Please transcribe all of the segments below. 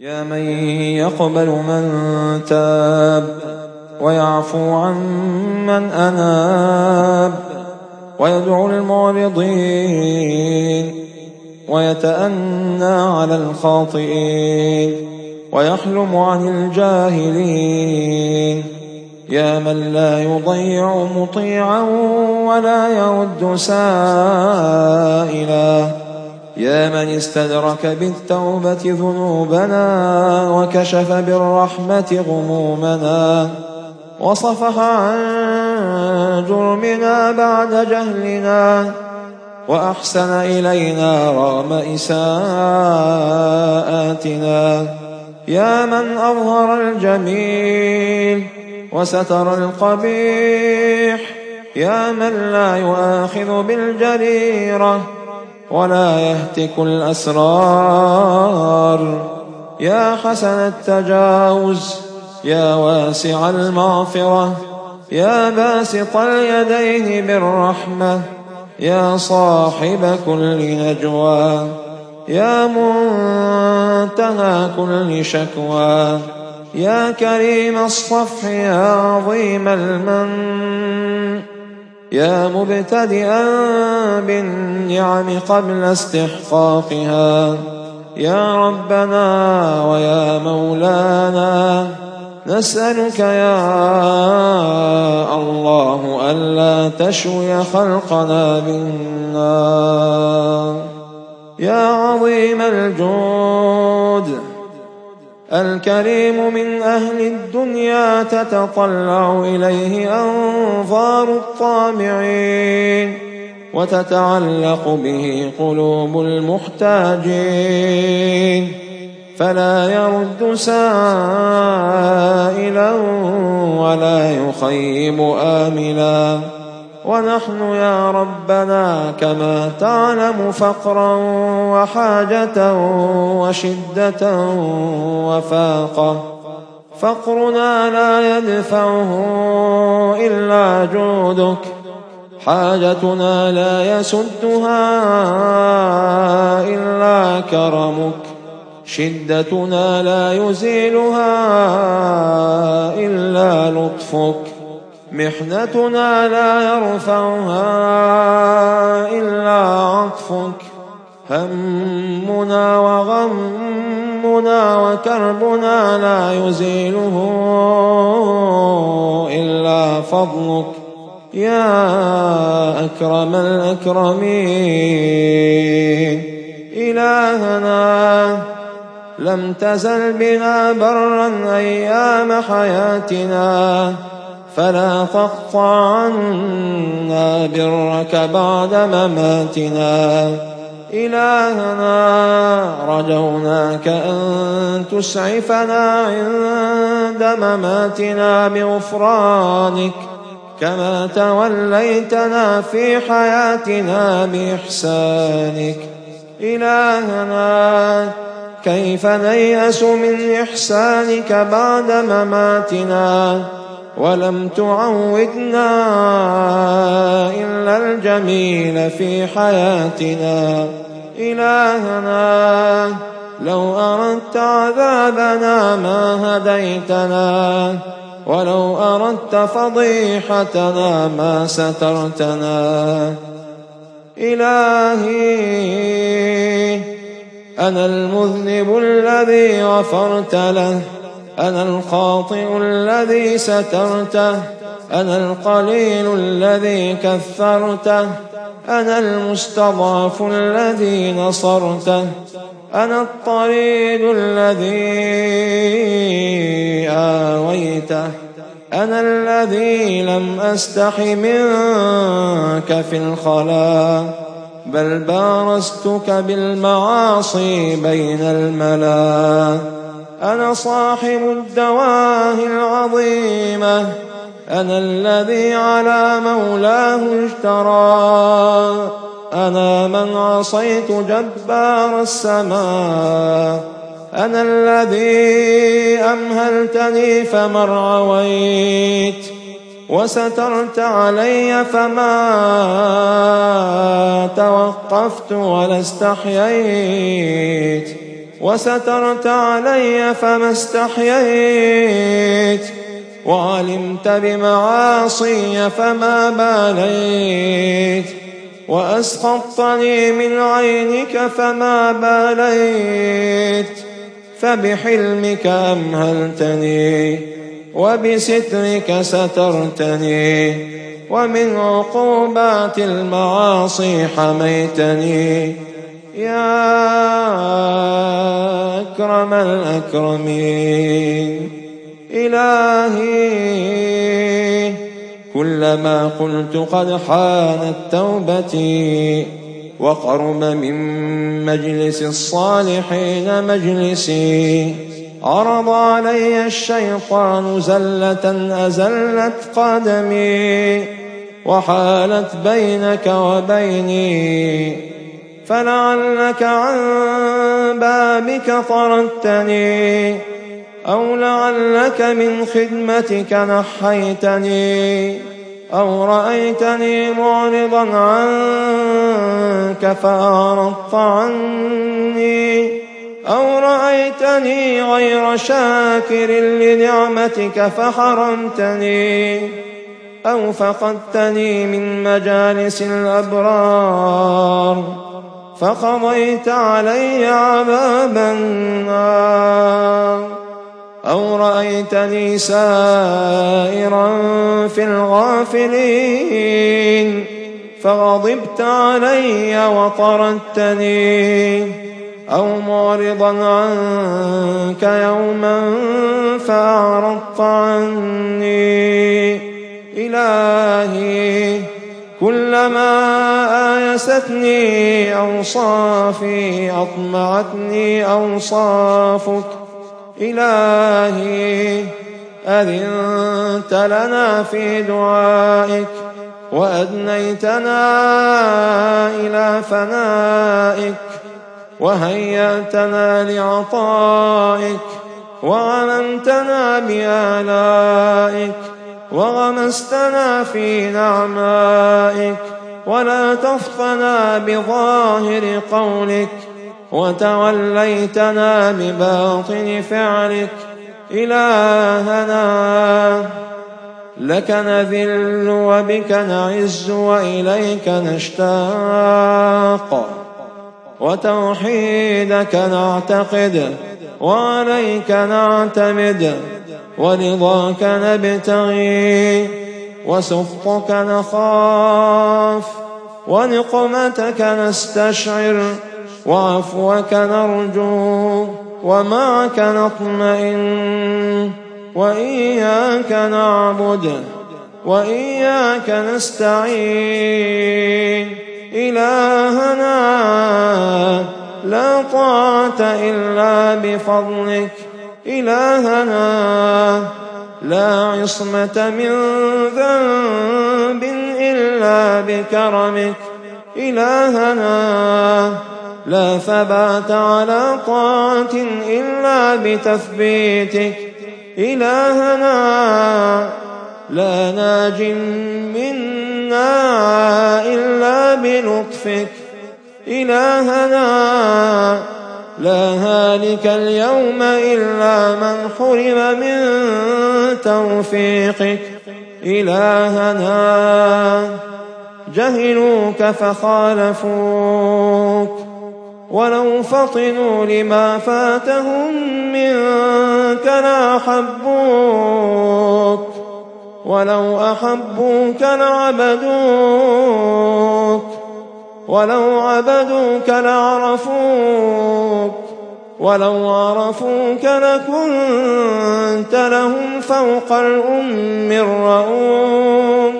يا من يقبل من تاب ويعفو عن من أناب ويدعو المعرضين ويتأنى على الخاطئين ويحلم عن الجاهلين يا من لا يضيع مطيعا ولا يرد سائلا يا من استدرك بالتوبة ذنوبنا وكشف بالرحمة غمومنا وصفح عن جرمنا بعد جهلنا وأحسن إلينا رغم إساءاتنا يا من أظهر الجميل وستر القبيح يا من لا يؤاخذ بالجريرة ولا يهتك الأسرار. يا حسن التجاوز يا واسع المغفرة يا باسط اليدين بالرحمة يا صاحب كل نجوى يا منتهى كل شكوى يا كريم الصفح يا عظيم المن. يا مبتدئا بالنعم قبل استحقاقها. يا ربنا ويا مولانا نسألك يا الله ألا تشوي خلقنا بالنار. يا عظيم الجود الكريم من أهل الدنيا تتطلع إليه أنظار الطامعين وتتعلق به قلوب المحتاجين فلا يرد سائلا ولا يخيب آملا ونحن يا ربنا كما تعلم فقرا وحاجة وشدة وفاقة. فقرنا لا يدفعه إلا جودك. حاجتنا لا يسدها إلا كرمك. شدتنا لا يزيلها إلا لطفك. محنتنا لا يرفعها إلا عطفك. همنا وغمنا وكربنا لا يزيله إلا فضلك. يا أكرم الأكرمين. إلهنا لم تزل بنا برا أيام حياتنا. فلا تقطع عنا برك بعد مماتنا. إلهنا رجوناك أن تسعفنا عند مماتنا بغفرانك كما توليتنا في حياتنا بإحسانك. إلهنا كيف نيأس من إحسانك بعد مماتنا؟ ولم تعودنا إلا الجميل في حياتنا. إلهنا لو أردت عذابنا ما هديتنا ولو أردت فضيحتنا ما سترتنا. إلهي أنا المذنب الذي غفرت له. أنا الخاطئ الذي سترته. أنا القليل الذي كثرته. أنا المستضعف الذي نصرته. أنا الطريد الذي آويته. أنا الذي لم أستح منك في الخلاء. بل بارزتك بالمعاصي بين الملا أنا صاحب الدواه العظيمة. أنا الذي على مولاه اشترى. أنا من عصيت جبار السماء. أنا الذي أمهلتني فما رويت وسترت علي فما توقفت ولا استحييت. وسترت علي فما استحييت. وعلمت بمعاصي فما باليت. وأسقطتني من عينك فما باليت. فبحلمك أمهلتني وبسترك سترتني. ومن عقوبات المعاصي حميتني. يا أكرم الأكرمين إلهي كلما قلت قد حانت توبتي وقرب من مجلس الصالحين مجلسي. عرض علي الشيطان زلة أزلت قدمي وحالت بينك وبيني فلعلك عن بابك طردتني أو لعلك من خدمتك نحيتني أو رأيتني معرضا عنك فأعرضت عني أو رأيتني غير شاكر لنعمتك فحرمتني أو فقدتني من مجالس الأبرار فقضيت علي عذاب النار. أو رأيتني سائرا في الغافلين. فغضبت علي وطردتني. أو معرضا عنك يوما فأعرضت عني. إلهي كلما آيستني أوصافي أطمعتني أوصافك. إلهي أذنت لنا في دعائك وأدنيتنا إلى فنائك وهيأتنا لعطائك وغنمتنا بآلائك وغمستنا في نعمائك. ولا تفقنا بظاهر قولك وتوليتنا بباطن فعلك. إلهنا لك نذل وبك نعز وإليك نشتاق. وتوحيدك نعتقد وعليك نعتمد ورضاك نبتغي. وسخطك نخاف ونقمتك نستشعر وعفوك نرجو ومعك نطمئن وإياك نعبد وإياك نستعين. إلهنا لا طاعة إلا بفضلك. إلهنا لا عصمة من ذنب إلا بكرمك. إلهنا لا ثبات على طاعة إلا بتثبيتك. إلهنا لا ناج منا إلا بلطفك. إلهنا لا هالك اليوم إلا من حرم من توفيقك. إلهنا جهلوك فخالفوك. ولو فطنوا لما فاتهم منك لأحبوك ولو أحبوك لعبدوك. ولو عبدوك لعرفوك ولو عرفوك لكنت لهم فوق الأم الرؤوم.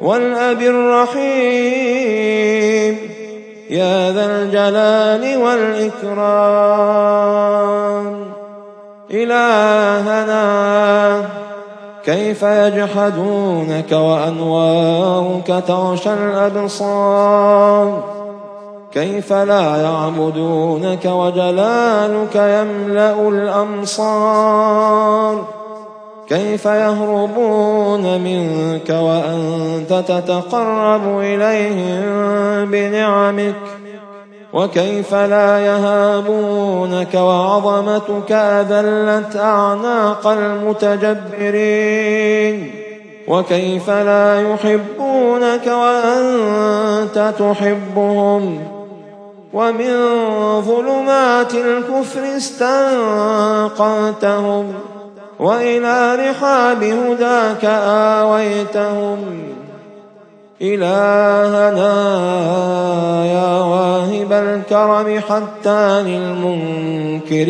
والأب الرحيم يا ذا الجلال والإكرام. إلهنا كيف يجحدونك وأنوارك تغشى الأبصار؟ كيف لا يعبدونك وجلالك يملأ الأمصار؟ كيف يهربون منك وأنت تتقرب إليهم بنعمك؟ وكيف لا يهابونك وعظمتك أذلت أعناق المتجبرين وكيف لا يحبونك وأنت تحبهم ومن ظلمات الكفر استنقذتهم وإلى رحاب هداك آويتهم إلهنا الكرم حتى للمنكرين.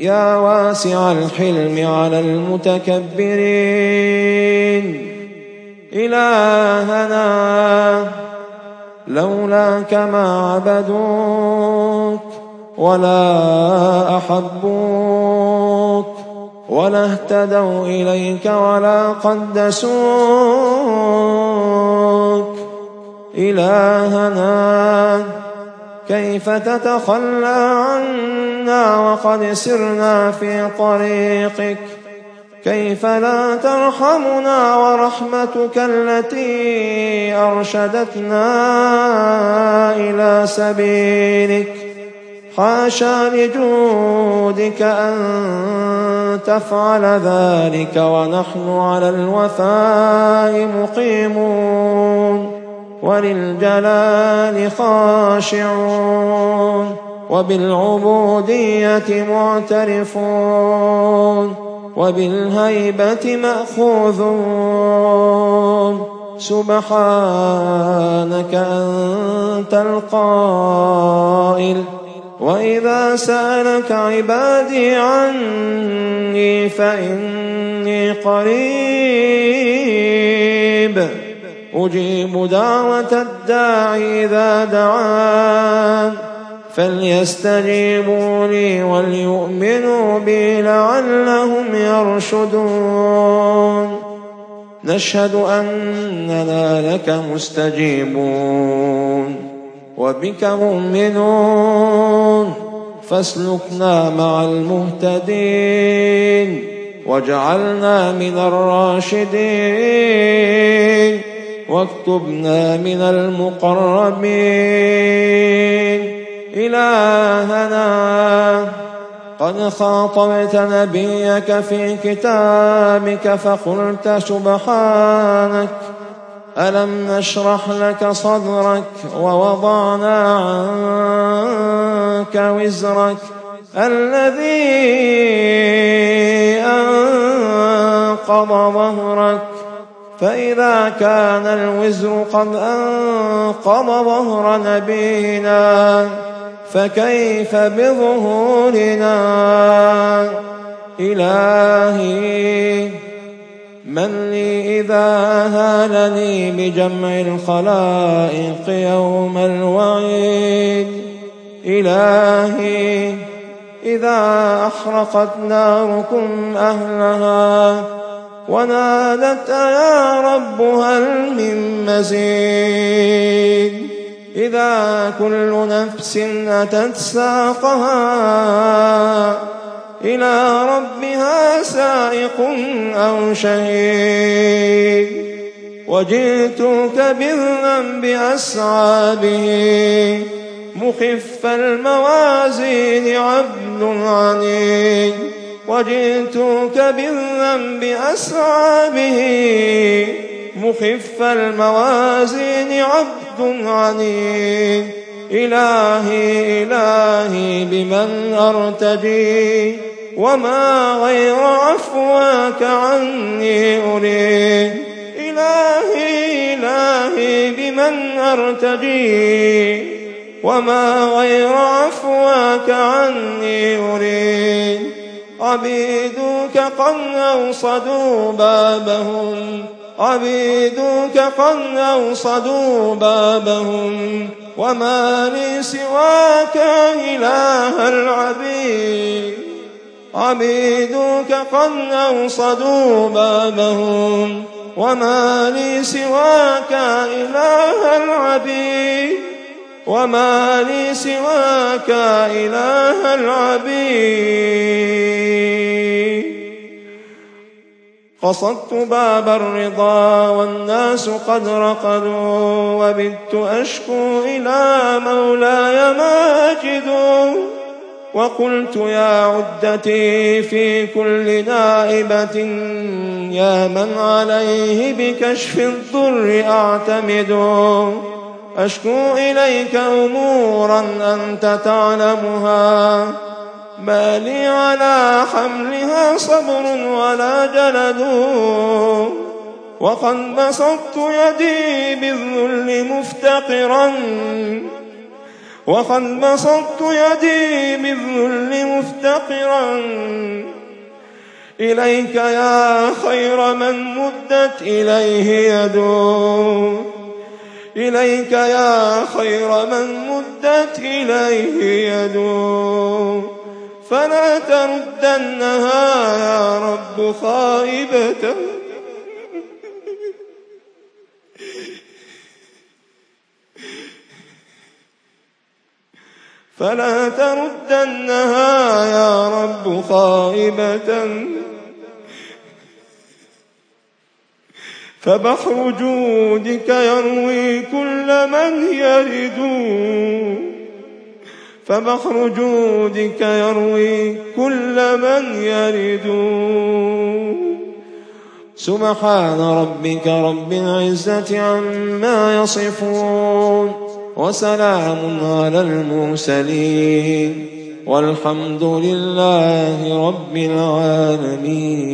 يا واسع الحلم على المتكبرين. إلهنا لولاك ما عبدوك ولا أحبوك ولا اهتدوا إليك ولا قدسوك. إلهنا كيف تتخلى عنا وقد سرنا في طريقك؟ كيف لا ترحمنا ورحمتك التي أرشدتنا إلى سبيلك؟ حاشا لجودك أن تفعل ذلك ونحن على الوفاء مقيمون. وللجلال خاشعون وبالعبودية معترفون وبالهيبة مأخوذون سبحانك أنت القائل وإذا سألك عبادي عني فإني قريب أجيب دعوة الداعي إذا دعان. فليستجيبوا لي وليؤمنوا بي لعلهم يرشدون. نشهد أننا لك مستجيبون. وبك مؤمنون. فاسلكنا مع المهتدين. واجعلنا من الراشدين. واكتبنا من المقربين. إلهنا قد خاطبت نبيك في كتابك فقلت سبحانك ألم نشرح لك صدرك ووضعنا عنك وزرك؟ الذي أنقض ظهرك. فإذا كان الوزر قد أنقض ظهر نبينا فكيف بظهورنا؟ إلهي من لي إذا هالني بجمع الخلائق يوم الوعيد؟ إلهي إذا أحرقت ناركم أهلها ونادت يا رب هل من مزيد؟ إذا كل نفس أتت ساقها إلى ربها سائق أو شهيد. وجئتك بالذنب أسعى مخف الموازين عبد عنيد. وجئتك بالذنب أسعى مخف الموازين عبد عنيد. إلهي إلهي بمن أرتجي وما غير عفواك عني أريد. إلهي إلهي بمن أرتجي وما غير عفواك عني أريد. عبيدك قد أوصدوا بابهم. عبيدك قد أوصدوا بابهم. وما لي سواك إله العبيد. عبيدك قد أوصدوا بابهم. وما لي سواك إله العبيد. وما لي سواك إله العبيد. قصدت باب الرضا والناس قد رقدوا وبت أشكو إلى مولاي ماجد وقلت يا عدتي في كل نائبة يا من عليه بكشف الضر أعتمد. أشكو إليك أمورا أنت تعلمها. ما لي على حملها صبر ولا جلد. وقد بسطت يدي بالذل مفتقرا. وقد بسطت يدي بالذل مفتقرا. إليك يا خير من مدت إليه يدو إليك يا خير من مدت إليه يدو فلا تردنها يا رب خائبة. فلا تردنها يا رب خائبة. فبحر جودك يروي كل من يرد فبحر جودك يروي كل من يرد سبحان ربك رب العزة عما يصفون وسلام على المرسلين والحمد لله رب العالمين.